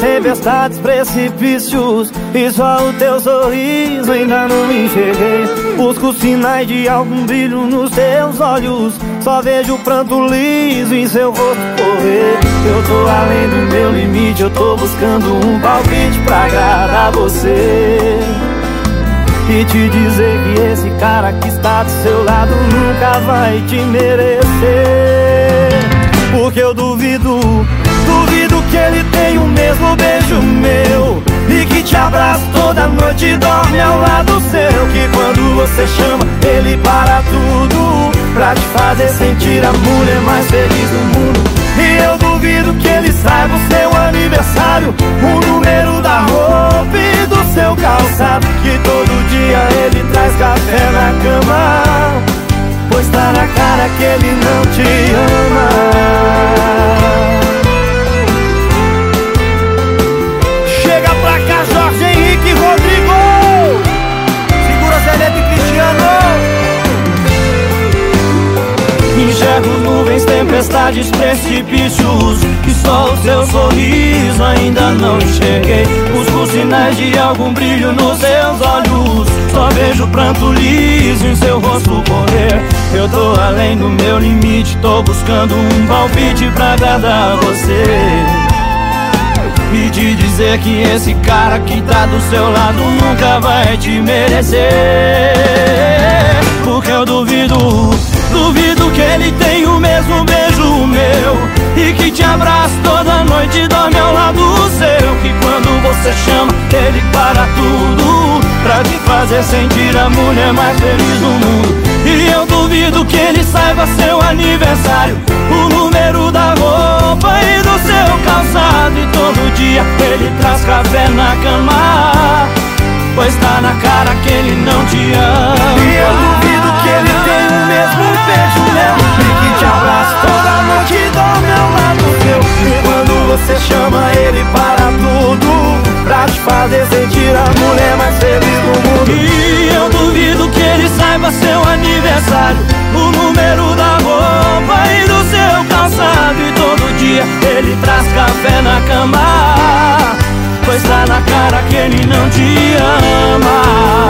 Tempestades, precipícios E só o teu sorriso ainda não enxerguei. Busco sinais de algum brilho nos teus olhos Só vejo pranto liso em seu rosto correr. Eu tô além do meu limite, eu tô buscando um palpite pra agradar você. E te dizer que esse cara que está do seu lado nunca vai te merecer Que quando você chama, ele para tudo Pra te fazer sentir a mulher mais feliz do mundo. E eu duvido que ele saiba o seu aniversário O número da roupa e do seu calçado Que todo dia ele traz café na cama. Pois tá na cara que ele não tempestades, precipícios Que só o seu sorriso ainda não enxerguei Busco sinais de algum brilho nos seus olhos. Só vejo pranto liso em seu rosto correr. Eu tô além do meu limite, tô buscando um palpite pra agradar você. E te dizer que esse cara que tá do seu lado nunca vai te merecer para tudo Pra te fazer sentir a mulher mais feliz do mundo. E eu duvido que ele saiba seu aniversário O número da roupa e do seu calçado fazer sentir a mulher mais feliz do mundo. E eu duvido que ele saiba seu aniversário. O número da roupa e do seu calçado. E todo dia ele traz café na cama. Pois tá na cara que ele não te ama